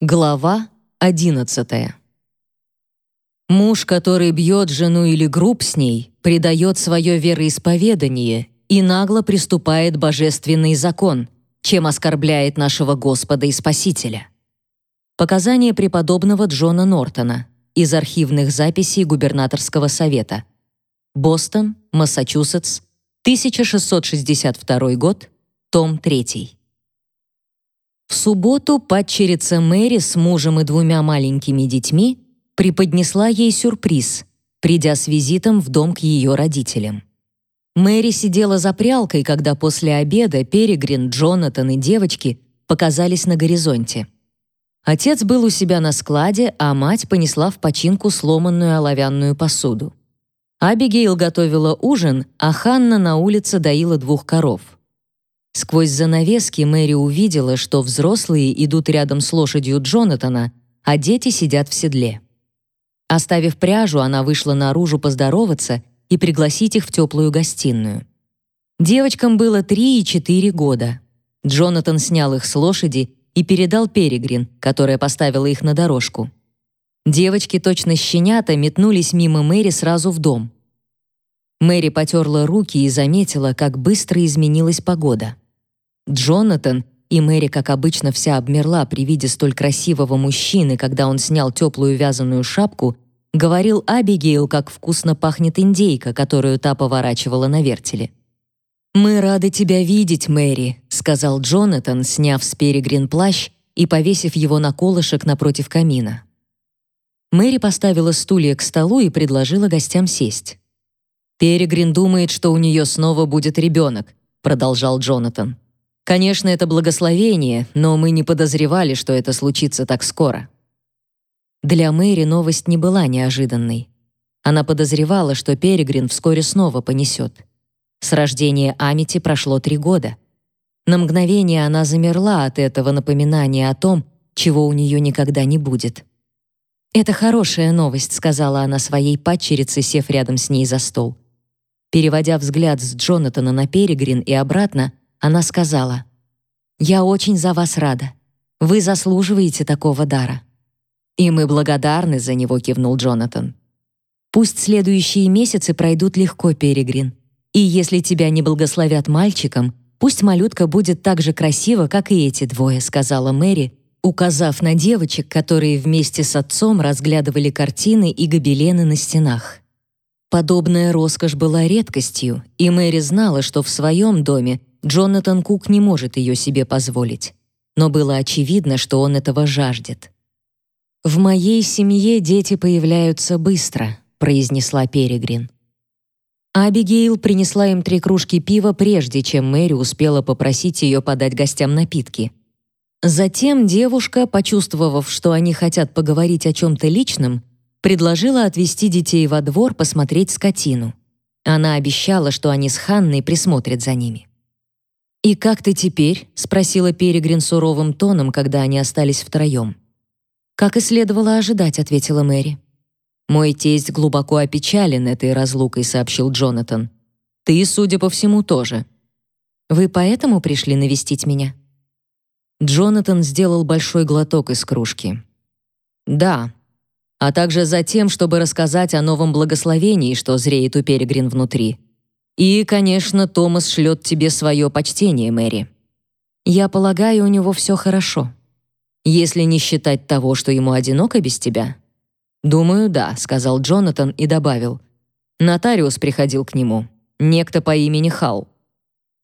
Глава 11. Муж, который бьет жену или груб с ней, предает свое вероисповедание и нагло приступает божественный закон, чем оскорбляет нашего Господа и Спасителя. Показания преподобного Джона Нортона из архивных записей губернаторского совета. Бостон, Массачусетс, 1662 год, том 3. В субботу падчерица Мэри с мужем и двумя маленькими детьми преподнесла ей сюрприз, придя с визитом в дом к ее родителям. Мэри сидела за прялкой, когда после обеда Перегрин, Джонатан и девочки показались на горизонте. Отец был у себя на складе, а мать понесла в починку сломанную оловянную посуду. Абигейл готовила ужин, а Ханна на улице доила двух коров — Сквозь занавески Мэри увидела, что взрослые идут рядом с лошадью Джонатана, а дети сидят в седле. Оставив пряжу, она вышла наружу поздороваться и пригласить их в теплую гостиную. Девочкам было три и четыре года. Джонатан снял их с лошади и передал Перегрин, которая поставила их на дорожку. Девочки, точно щенята, метнулись мимо Мэри сразу в дом. Мэри потерла руки и заметила, как быстро изменилась погода. Джонатан и Мэри, как обычно, вся обмерла при виде столь красивого мужчины, когда он снял теплую вязаную шапку, говорил Абигейл, как вкусно пахнет индейка, которую та поворачивала на вертеле. «Мы рады тебя видеть, Мэри», — сказал Джонатан, сняв с Перегрин плащ и повесив его на колышек напротив камина. Мэри поставила стулья к столу и предложила гостям сесть. «Перегрин думает, что у нее снова будет ребенок», — продолжал Джонатан. Конечно, это благословение, но мы не подозревали, что это случится так скоро. Для Мэри новость не была неожиданной. Она подозревала, что Перегрин вскоре снова понесет. С рождения Амити прошло три года. На мгновение она замерла от этого напоминания о том, чего у нее никогда не будет. «Это хорошая новость», — сказала она своей падчерице, сев рядом с ней за стол. Переводя взгляд с Джонатана на Перегрин и обратно, она сказала, «Я очень за вас рада. Вы заслуживаете такого дара». «И мы благодарны за него», — кивнул Джонатан. «Пусть следующие месяцы пройдут легко, Перегрин. И если тебя не благословят мальчиком, пусть малютка будет так же красива, как и эти двое», — сказала Мэри, указав на девочек, которые вместе с отцом разглядывали картины и гобелены на стенах. Подобная роскошь была редкостью, и Мэри знала, что в своем доме Джонатан Кук не может ее себе позволить, но было очевидно, что он этого жаждет. «В моей семье дети появляются быстро», — произнесла Перегрин. Абигейл принесла им три кружки пива, прежде чем Мэри успела попросить ее подать гостям напитки. Затем девушка, почувствовав, что они хотят поговорить о чем-то личном, предложила отвезти детей во двор посмотреть скотину. Она обещала, что они с Ханной присмотрят за ними. «И как ты теперь?» — спросила Перегрин суровым тоном, когда они остались втроем. «Как и следовало ожидать», — ответила Мэри. «Мой тесть глубоко опечален этой разлукой», — сообщил Джонатан. «Ты, судя по всему, тоже». «Вы поэтому пришли навестить меня?» Джонатан сделал большой глоток из кружки. «Да, а также за тем, чтобы рассказать о новом благословении, что зреет у Перегрин внутри. И, конечно, Томас шлет тебе свое почтение, Мэри. Я полагаю, у него все хорошо. Если не считать того, что ему одиноко без тебя. Думаю, да, сказал Джонатан и добавил. Нотариус приходил к нему. Некто по имени Хал.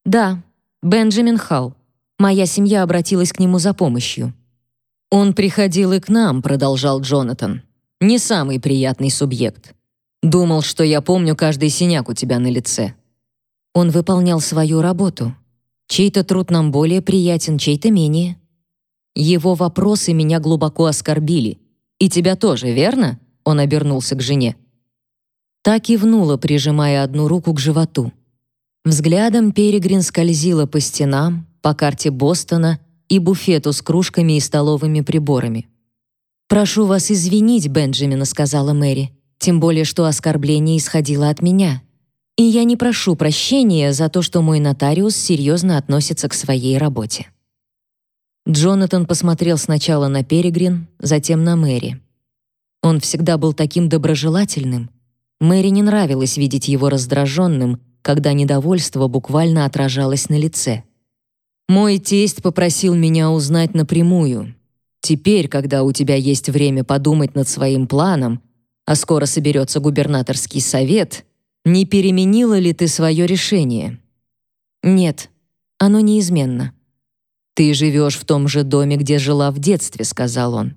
Да, Бенджамин Хал. Моя семья обратилась к нему за помощью. Он приходил и к нам, продолжал Джонатан. Не самый приятный субъект. Думал, что я помню каждый синяк у тебя на лице. Он выполнял свою работу. Чей-то труд нам более приятен, чей-то менее. Его вопросы меня глубоко оскорбили. И тебя тоже, верно? Он обернулся к жене. Так кивнула, прижимая одну руку к животу. Взглядом Перегрин скользила по стенам, по карте Бостона и буфету с кружками и столовыми приборами. «Прошу вас извинить, Бенджамина», — сказала Мэри, «тем более, что оскорбление исходило от меня. И я не прошу прощения за то, что мой нотариус серьезно относится к своей работе. Джонатан посмотрел сначала на Перегрин, затем на Мэри. Он всегда был таким доброжелательным. Мэри не нравилось видеть его раздраженным, когда недовольство буквально отражалось на лице. «Мой тесть попросил меня узнать напрямую. Теперь, когда у тебя есть время подумать над своим планом, а скоро соберется губернаторский совет, не переменила ли ты свое решение?» «Нет, оно неизменно». «Ты живешь в том же доме, где жила в детстве», — сказал он.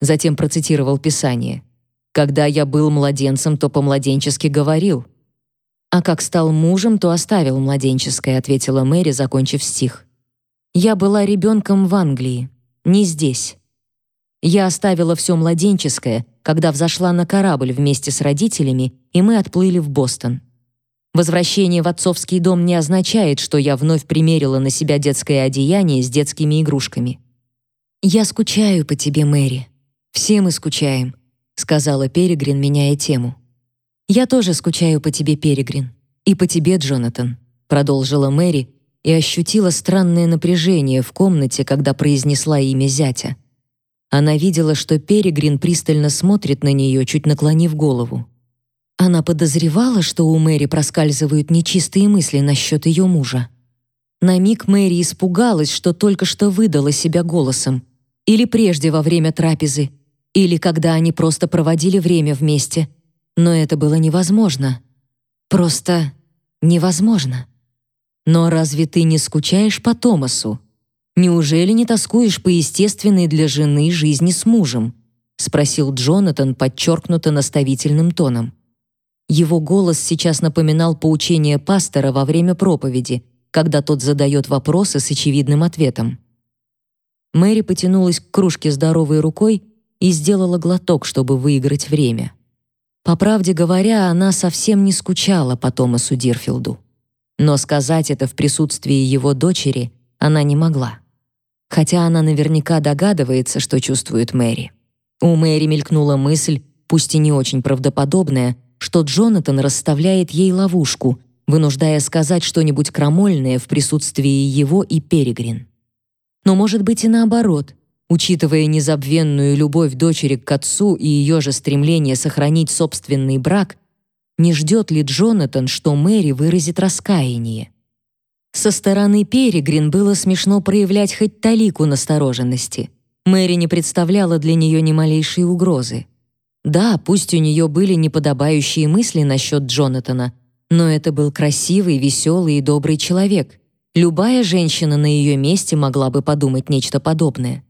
Затем процитировал Писание. «Когда я был младенцем, то по-младенчески говорил». «А как стал мужем, то оставил младенческое», — ответила Мэри, закончив стих. «Я была ребенком в Англии, не здесь. Я оставила все младенческое, когда взошла на корабль вместе с родителями, и мы отплыли в Бостон. Возвращение в отцовский дом не означает, что я вновь примерила на себя детское одеяние с детскими игрушками. «Я скучаю по тебе, Мэри. Все мы скучаем», — сказала Перегрин, меняя тему. «Я тоже скучаю по тебе, Перегрин. И по тебе, Джонатан», — продолжила Мэри и ощутила странное напряжение в комнате, когда произнесла имя зятя. Она видела, что Перегрин пристально смотрит на нее, чуть наклонив голову. Она подозревала, что у Мэри проскальзывают нечистые мысли насчет ее мужа. На миг Мэри испугалась, что только что выдала себя голосом, или прежде во время трапезы, или когда они просто проводили время вместе. Но это было невозможно. Просто невозможно. Но разве ты не скучаешь по Томасу? Неужели не тоскуешь по естественной для жены жизни с мужем? спросил Джонатан подчеркнуто наставительным тоном. Его голос сейчас напоминал поучение пастора во время проповеди, когда тот задает вопросы с очевидным ответом. Мэри потянулась к кружке здоровой рукой и сделала глоток, чтобы выиграть время. По правде говоря, она совсем не скучала по Томасу Дирфилду. Но сказать это в присутствии его дочери она не могла хотя она наверняка догадывается, что чувствует Мэри. У Мэри мелькнула мысль, пусть и не очень правдоподобная, что Джонатан расставляет ей ловушку, вынуждая сказать что-нибудь крамольное в присутствии его и Перегрин. Но может быть и наоборот, учитывая незабвенную любовь дочери к отцу и ее же стремление сохранить собственный брак, не ждет ли Джонатан, что Мэри выразит раскаяние? Со стороны Перегрин было смешно проявлять хоть талику настороженности. Мэри не представляла для нее ни малейшей угрозы. Да, пусть у нее были неподобающие мысли насчет Джонатана, но это был красивый, веселый и добрый человек. Любая женщина на ее месте могла бы подумать нечто подобное.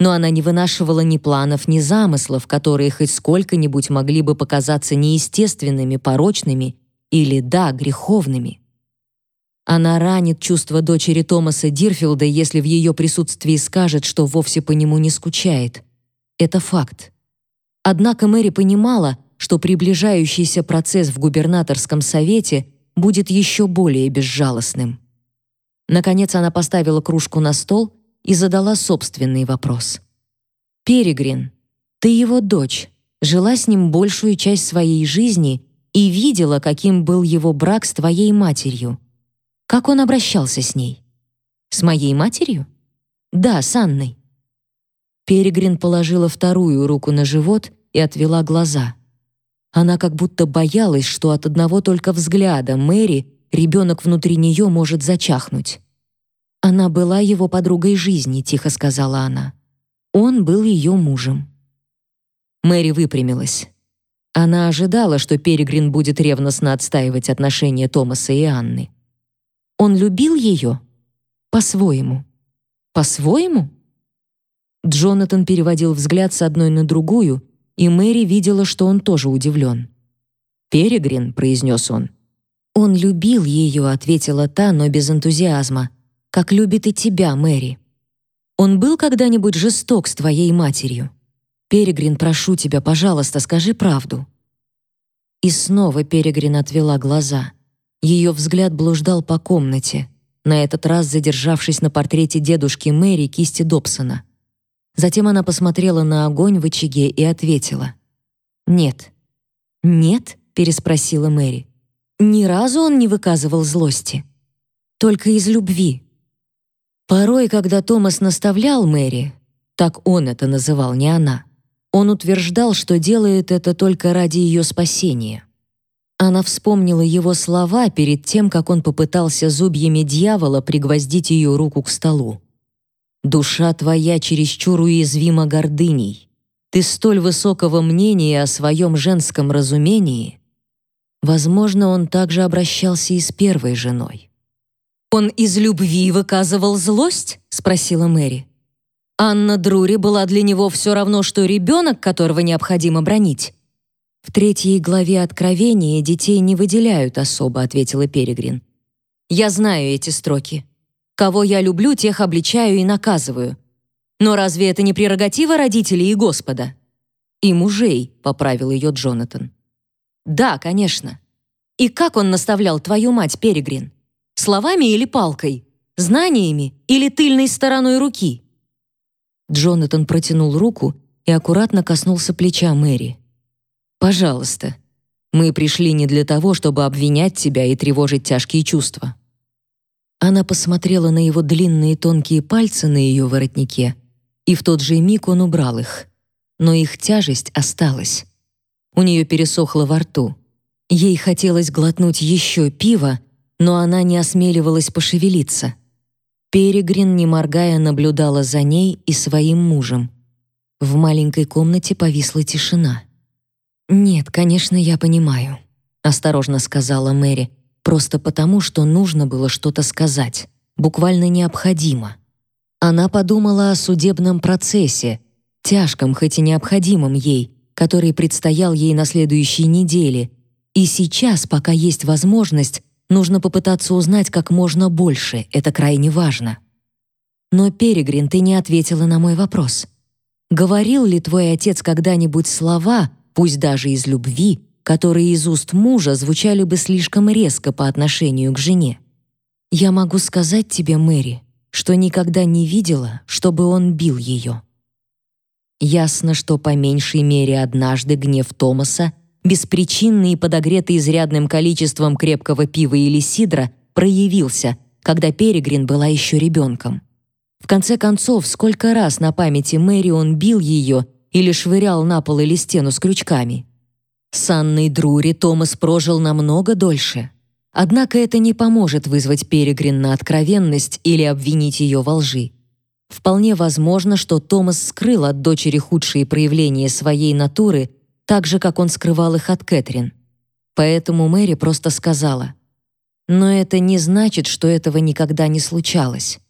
Но она не вынашивала ни планов, ни замыслов, которые хоть сколько-нибудь могли бы показаться неестественными, порочными или, да, греховными. Она ранит чувства дочери Томаса Дирфилда, если в ее присутствии скажет, что вовсе по нему не скучает. Это факт. Однако Мэри понимала, что приближающийся процесс в губернаторском совете будет еще более безжалостным. Наконец она поставила кружку на стол и задала собственный вопрос. «Перегрин, ты его дочь, жила с ним большую часть своей жизни и видела, каким был его брак с твоей матерью. Как он обращался с ней? С моей матерью? Да, с Анной. Перегрин положила вторую руку на живот и отвела глаза. Она как будто боялась, что от одного только взгляда Мэри ребенок внутри нее может зачахнуть. «Она была его подругой жизни», — тихо сказала она. «Он был ее мужем». Мэри выпрямилась. Она ожидала, что Перегрин будет ревностно отстаивать отношения Томаса и Анны. Он любил ее? По-своему. По-своему? Джонатан переводил взгляд с одной на другую, и Мэри видела, что он тоже удивлен. «Перегрин», — произнес он. «Он любил ее», — ответила та, но без энтузиазма. «Как любит и тебя, Мэри». «Он был когда-нибудь жесток с твоей матерью?» «Перегрин, прошу тебя, пожалуйста, скажи правду». И снова Перегрин отвела глаза. Ее взгляд блуждал по комнате, на этот раз задержавшись на портрете дедушки Мэри кисти Добсона. Затем она посмотрела на огонь в очаге и ответила. «Нет». «Нет?» — переспросила Мэри. «Ни разу он не выказывал злости. Только из любви». Порой, когда Томас наставлял Мэри, так он это называл, не она, он утверждал, что делает это только ради ее спасения. Она вспомнила его слова перед тем, как он попытался зубьями дьявола пригвоздить ее руку к столу. «Душа твоя чересчур уязвима гордыней. Ты столь высокого мнения о своем женском разумении». Возможно, он также обращался и с первой женой. «Он из любви выказывал злость?» — спросила Мэри. Анна Друри была для него все равно, что ребенок, которого необходимо бронить. «В третьей главе Откровения детей не выделяют особо», — ответила Перегрин. «Я знаю эти строки. Кого я люблю, тех обличаю и наказываю. Но разве это не прерогатива родителей и Господа?» «И мужей», — поправил ее Джонатан. «Да, конечно. И как он наставлял твою мать, Перегрин? Словами или палкой? Знаниями или тыльной стороной руки? Джонатан протянул руку и аккуратно коснулся плеча Мэри. «Пожалуйста, мы пришли не для того, чтобы обвинять тебя и тревожить тяжкие чувства». Она посмотрела на его длинные тонкие пальцы на ее воротнике, и в тот же миг он убрал их. Но их тяжесть осталась. У нее пересохло во рту. Ей хотелось глотнуть еще пива, но она не осмеливалась пошевелиться. Перегрин, не моргая, наблюдала за ней и своим мужем. В маленькой комнате повисла тишина. «Нет, конечно, я понимаю», — осторожно сказала Мэри, просто потому, что нужно было что-то сказать, буквально необходимо. Она подумала о судебном процессе, тяжком, хоть и необходимом ей, который предстоял ей на следующей неделе, и сейчас, пока есть возможность, Нужно попытаться узнать как можно больше, это крайне важно. Но, Перегрин, ты не ответила на мой вопрос. Говорил ли твой отец когда-нибудь слова, пусть даже из любви, которые из уст мужа звучали бы слишком резко по отношению к жене? Я могу сказать тебе, Мэри, что никогда не видела, чтобы он бил ее. Ясно, что по меньшей мере однажды гнев Томаса беспричинный и подогретый изрядным количеством крепкого пива или сидра, проявился, когда Перегрин была еще ребенком. В конце концов, сколько раз на памяти Мэри он бил ее или швырял на пол или стену с крючками. С Анной Друри Томас прожил намного дольше. Однако это не поможет вызвать Перегрин на откровенность или обвинить ее во лжи. Вполне возможно, что Томас скрыл от дочери худшие проявления своей натуры так же, как он скрывал их от Кэтрин. Поэтому Мэри просто сказала, «Но это не значит, что этого никогда не случалось.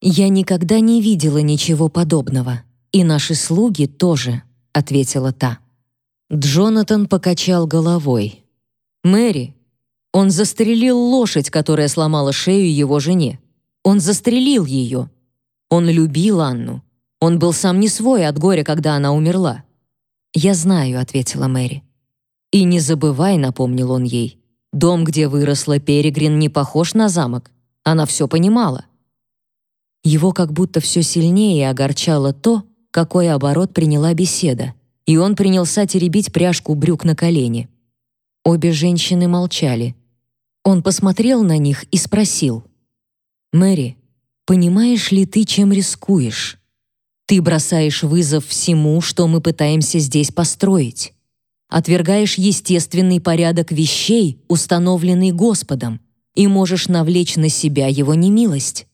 Я никогда не видела ничего подобного, и наши слуги тоже», — ответила та. Джонатан покачал головой. «Мэри, он застрелил лошадь, которая сломала шею его жене. Он застрелил ее. Он любил Анну. Он был сам не свой от горя, когда она умерла. «Я знаю», — ответила Мэри. «И не забывай», — напомнил он ей, «дом, где выросла Перегрин, не похож на замок. Она все понимала». Его как будто все сильнее огорчало то, какой оборот приняла беседа, и он принялся теребить пряжку брюк на колени. Обе женщины молчали. Он посмотрел на них и спросил. «Мэри, понимаешь ли ты, чем рискуешь?» Ты бросаешь вызов всему, что мы пытаемся здесь построить. Отвергаешь естественный порядок вещей, установленный Господом, и можешь навлечь на себя его немилость.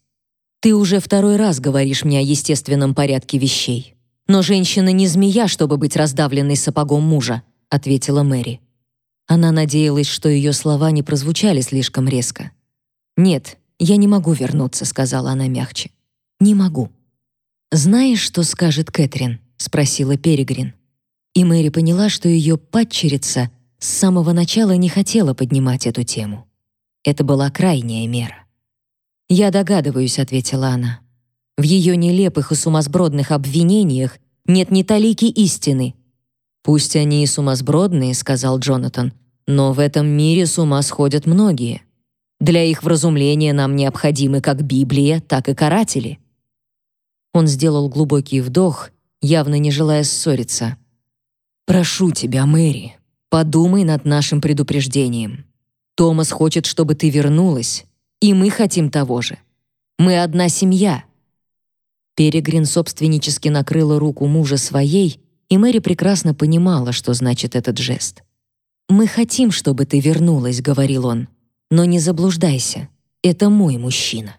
Ты уже второй раз говоришь мне о естественном порядке вещей. Но женщина не змея, чтобы быть раздавленной сапогом мужа, ответила Мэри. Она надеялась, что ее слова не прозвучали слишком резко. Нет, я не могу вернуться, сказала она мягче. Не могу. «Знаешь, что скажет Кэтрин?» — спросила Перегрин. И Мэри поняла, что ее падчерица с самого начала не хотела поднимать эту тему. Это была крайняя мера. «Я догадываюсь», — ответила она. «В ее нелепых и сумасбродных обвинениях нет ни талики истины». «Пусть они и сумасбродные», — сказал Джонатан, «но в этом мире с ума сходят многие. Для их вразумления нам необходимы как Библия, так и каратели». Он сделал глубокий вдох, явно не желая ссориться. «Прошу тебя, Мэри, подумай над нашим предупреждением. Томас хочет, чтобы ты вернулась, и мы хотим того же. Мы одна семья». Перегрин собственнически накрыла руку мужа своей, и Мэри прекрасно понимала, что значит этот жест. «Мы хотим, чтобы ты вернулась», — говорил он. «Но не заблуждайся. Это мой мужчина».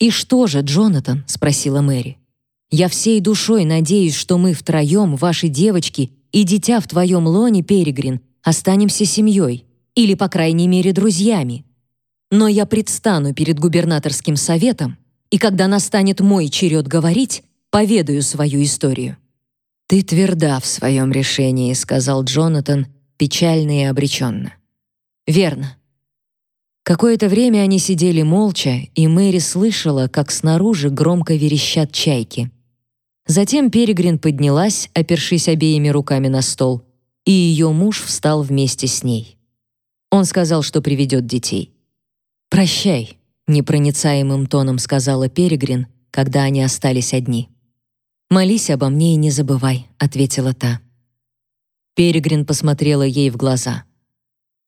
«И что же, Джонатан?» — спросила Мэри. «Я всей душой надеюсь, что мы втроем, ваши девочки и дитя в твоем лоне, Перегрин, останемся семьей, или, по крайней мере, друзьями. Но я предстану перед губернаторским советом, и когда настанет мой черед говорить, поведаю свою историю». «Ты тверда в своем решении», — сказал Джонатан, печально и обреченно. «Верно. Какое-то время они сидели молча, и Мэри слышала, как снаружи громко верещат чайки. Затем Перегрин поднялась, опершись обеими руками на стол, и ее муж встал вместе с ней. Он сказал, что приведет детей. «Прощай», — непроницаемым тоном сказала Перегрин, когда они остались одни. «Молись обо мне и не забывай», — ответила та. Перегрин посмотрела ей в глаза.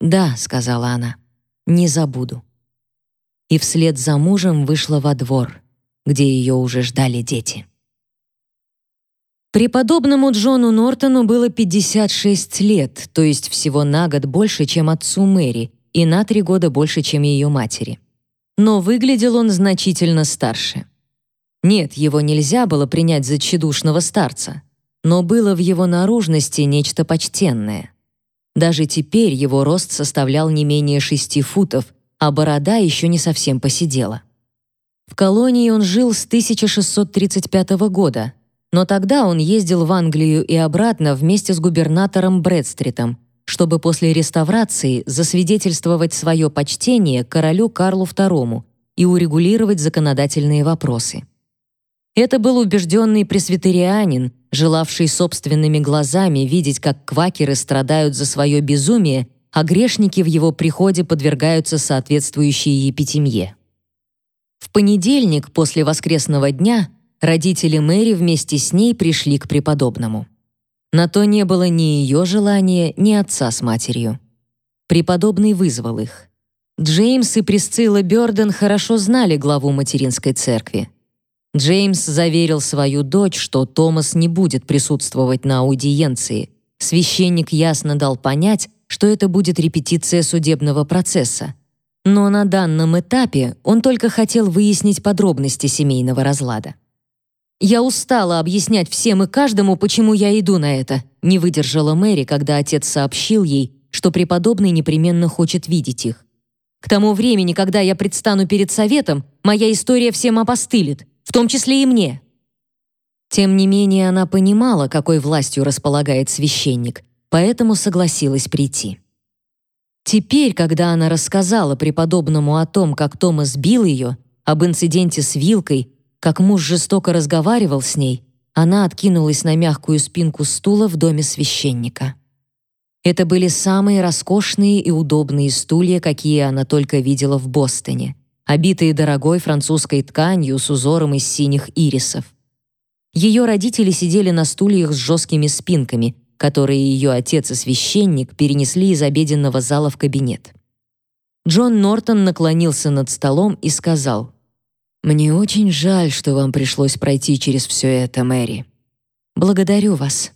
«Да», — сказала она, — не забуду. И вслед за мужем вышла во двор, где ее уже ждали дети. Преподобному Джону Нортону было 56 лет, то есть всего на год больше, чем отцу Мэри, и на три года больше, чем ее матери. Но выглядел он значительно старше. Нет, его нельзя было принять за тщедушного старца, но было в его наружности нечто почтенное. Даже теперь его рост составлял не менее шести футов, а борода еще не совсем посидела. В колонии он жил с 1635 года, но тогда он ездил в Англию и обратно вместе с губернатором Брэдстритом, чтобы после реставрации засвидетельствовать свое почтение королю Карлу II и урегулировать законодательные вопросы. Это был убежденный пресвитерианин, желавший собственными глазами видеть, как квакеры страдают за свое безумие, а грешники в его приходе подвергаются соответствующей епитемье. В понедельник после воскресного дня родители Мэри вместе с ней пришли к преподобному. На то не было ни ее желания, ни отца с матерью. Преподобный вызвал их. Джеймс и Присцилла Бёрден хорошо знали главу материнской церкви. Джеймс заверил свою дочь, что Томас не будет присутствовать на аудиенции. Священник ясно дал понять, что это будет репетиция судебного процесса. Но на данном этапе он только хотел выяснить подробности семейного разлада. «Я устала объяснять всем и каждому, почему я иду на это», не выдержала Мэри, когда отец сообщил ей, что преподобный непременно хочет видеть их. «К тому времени, когда я предстану перед советом, моя история всем опостылит в том числе и мне. Тем не менее, она понимала, какой властью располагает священник, поэтому согласилась прийти. Теперь, когда она рассказала преподобному о том, как Томас бил ее, об инциденте с вилкой, как муж жестоко разговаривал с ней, она откинулась на мягкую спинку стула в доме священника. Это были самые роскошные и удобные стулья, какие она только видела в Бостоне обитые дорогой французской тканью с узором из синих ирисов. Ее родители сидели на стульях с жесткими спинками, которые ее отец и священник перенесли из обеденного зала в кабинет. Джон Нортон наклонился над столом и сказал, «Мне очень жаль, что вам пришлось пройти через все это, Мэри. Благодарю вас.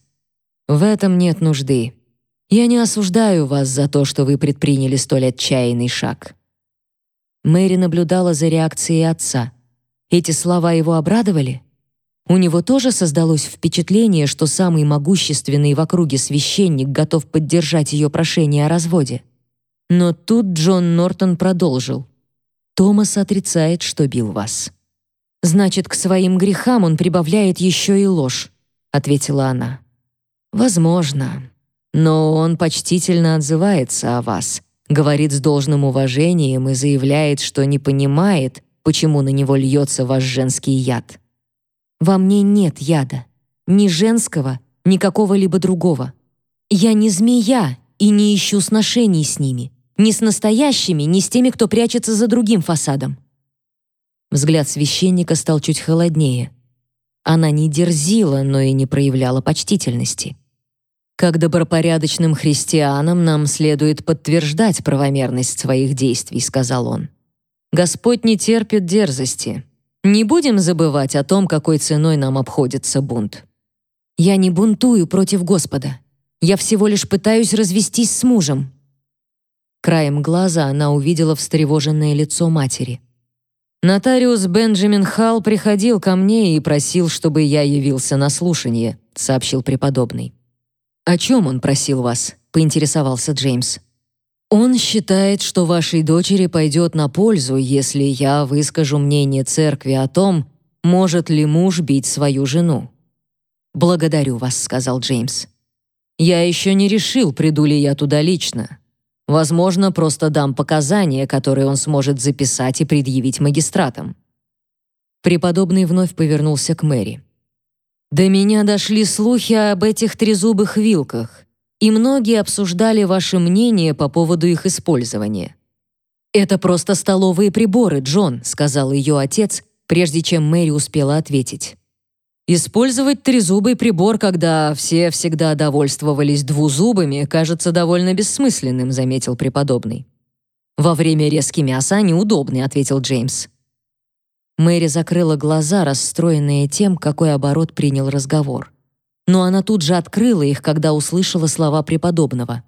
В этом нет нужды. Я не осуждаю вас за то, что вы предприняли столь отчаянный шаг. Мэри наблюдала за реакцией отца. Эти слова его обрадовали? У него тоже создалось впечатление, что самый могущественный в округе священник готов поддержать ее прошение о разводе. Но тут Джон Нортон продолжил. «Томас отрицает, что бил вас». «Значит, к своим грехам он прибавляет еще и ложь», — ответила она. «Возможно. Но он почтительно отзывается о вас, говорит с должным уважением и заявляет, что не понимает, почему на него льется ваш женский яд. Во мне нет яда, ни женского, ни какого-либо другого. Я не змея и не ищу сношений с ними, ни с настоящими, ни с теми, кто прячется за другим фасадом. Взгляд священника стал чуть холоднее. Она не дерзила, но и не проявляла почтительности. Как добропорядочным христианам нам следует подтверждать правомерность своих действий, сказал он. Господь не терпит дерзости. Не будем забывать о том, какой ценой нам обходится бунт. Я не бунтую против Господа. Я всего лишь пытаюсь развестись с мужем. Краем глаза она увидела встревоженное лицо матери. Нотариус Бенджамин Халл приходил ко мне и просил, чтобы я явился на слушание, сообщил преподобный. О чем он просил вас? поинтересовался Джеймс. Он считает, что вашей дочери пойдет на пользу, если я выскажу мнение церкви о том, может ли муж бить свою жену. Благодарю вас, сказал Джеймс. Я еще не решил, приду ли я туда лично. Возможно, просто дам показания, которые он сможет записать и предъявить магистратам. Преподобный вновь повернулся к Мэри. До меня дошли слухи об этих трезубых вилках и многие обсуждали ваше мнение по поводу их использования. «Это просто столовые приборы, Джон», — сказал ее отец, прежде чем Мэри успела ответить. Использовать трезубый прибор, когда все всегда довольствовались двузубыми, кажется довольно бессмысленным, заметил преподобный. Во время резки мяса неудобный, ответил Джеймс. Мэри закрыла глаза, расстроенная тем, какой оборот принял разговор но она тут же открыла их, когда услышала слова преподобного.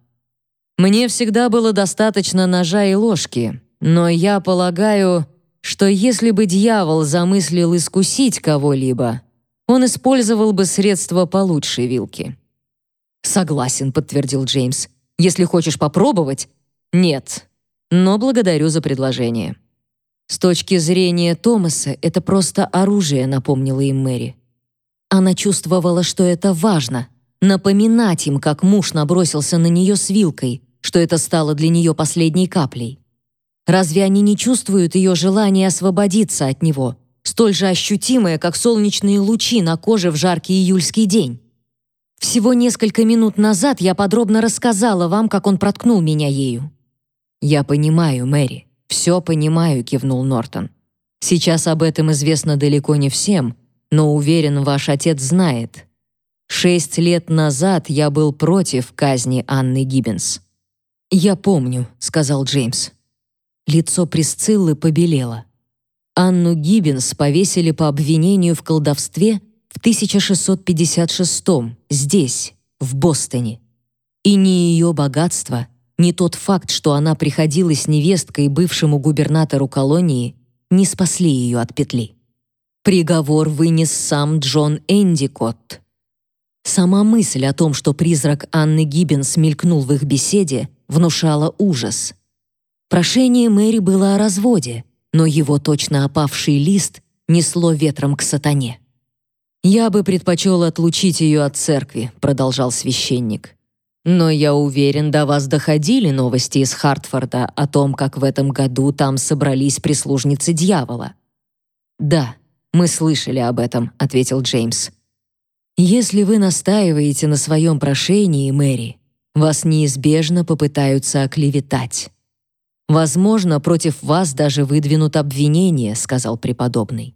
«Мне всегда было достаточно ножа и ложки, но я полагаю, что если бы дьявол замыслил искусить кого-либо, он использовал бы средства получше вилки». «Согласен», — подтвердил Джеймс. «Если хочешь попробовать...» «Нет, но благодарю за предложение». «С точки зрения Томаса, это просто оружие», — напомнила им Мэри. Она чувствовала, что это важно — напоминать им, как муж набросился на нее с вилкой, что это стало для нее последней каплей. Разве они не чувствуют ее желания освободиться от него, столь же ощутимое, как солнечные лучи на коже в жаркий июльский день? Всего несколько минут назад я подробно рассказала вам, как он проткнул меня ею. «Я понимаю, Мэри, все понимаю», — кивнул Нортон. «Сейчас об этом известно далеко не всем, но уверен, ваш отец знает. Шесть лет назад я был против казни Анны Гиббенс». «Я помню», — сказал Джеймс. Лицо Присциллы побелело. Анну Гиббенс повесили по обвинению в колдовстве в 1656 здесь, в Бостоне. И ни ее богатство, ни тот факт, что она приходилась невесткой бывшему губернатору колонии, не спасли ее от петли. Приговор вынес сам Джон Эндикотт. Сама мысль о том, что призрак Анны Гиббенс мелькнул в их беседе, внушала ужас. Прошение Мэри было о разводе, но его точно опавший лист несло ветром к сатане. «Я бы предпочел отлучить ее от церкви», — продолжал священник. «Но я уверен, до вас доходили новости из Хартфорда о том, как в этом году там собрались прислужницы дьявола». «Да», «Мы слышали об этом», — ответил Джеймс. «Если вы настаиваете на своем прошении, Мэри, вас неизбежно попытаются оклеветать. Возможно, против вас даже выдвинут обвинение», — сказал преподобный.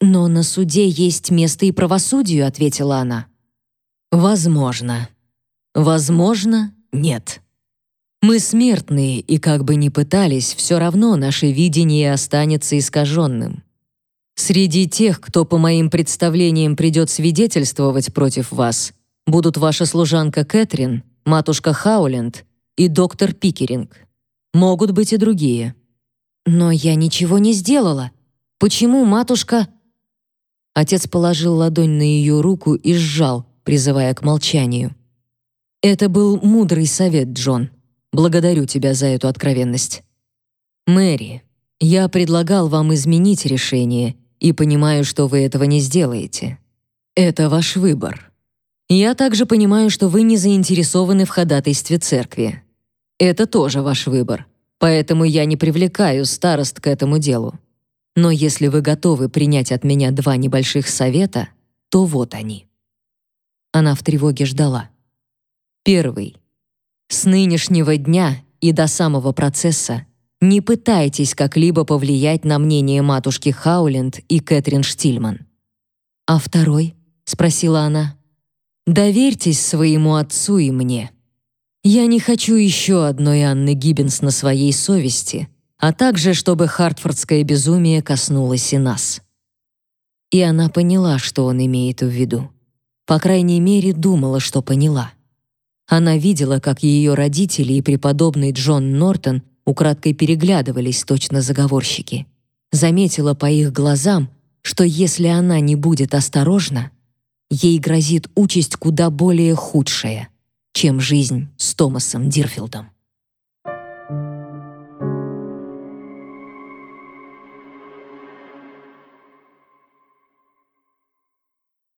«Но на суде есть место и правосудию», — ответила она. «Возможно. Возможно, нет. Мы смертные, и как бы ни пытались, все равно наше видение останется искаженным. Среди тех, кто по моим представлениям придет свидетельствовать против вас, будут ваша служанка Кэтрин, матушка Хауленд и доктор Пикеринг. Могут быть и другие. Но я ничего не сделала. Почему матушка Отец положил ладонь на ее руку и сжал, призывая к молчанию. Это был мудрый совет, Джон. Благодарю тебя за эту откровенность. Мэри, я предлагал вам изменить решение и понимаю, что вы этого не сделаете. Это ваш выбор. Я также понимаю, что вы не заинтересованы в ходатайстве церкви. Это тоже ваш выбор, поэтому я не привлекаю старост к этому делу. Но если вы готовы принять от меня два небольших совета, то вот они. Она в тревоге ждала. Первый. С нынешнего дня и до самого процесса не пытайтесь как-либо повлиять на мнение матушки Хауленд и Кэтрин Штильман. «А второй?» — спросила она. «Доверьтесь своему отцу и мне. Я не хочу еще одной Анны Гиббенс на своей совести, а также чтобы хартфордское безумие коснулось и нас. И она поняла, что он имеет в виду. По крайней мере, думала, что поняла. Она видела, как ее родители и преподобный Джон Нортон украдкой переглядывались, точно заговорщики. Заметила по их глазам, что если она не будет осторожна, ей грозит участь куда более худшая, чем жизнь с Томасом Дирфилдом.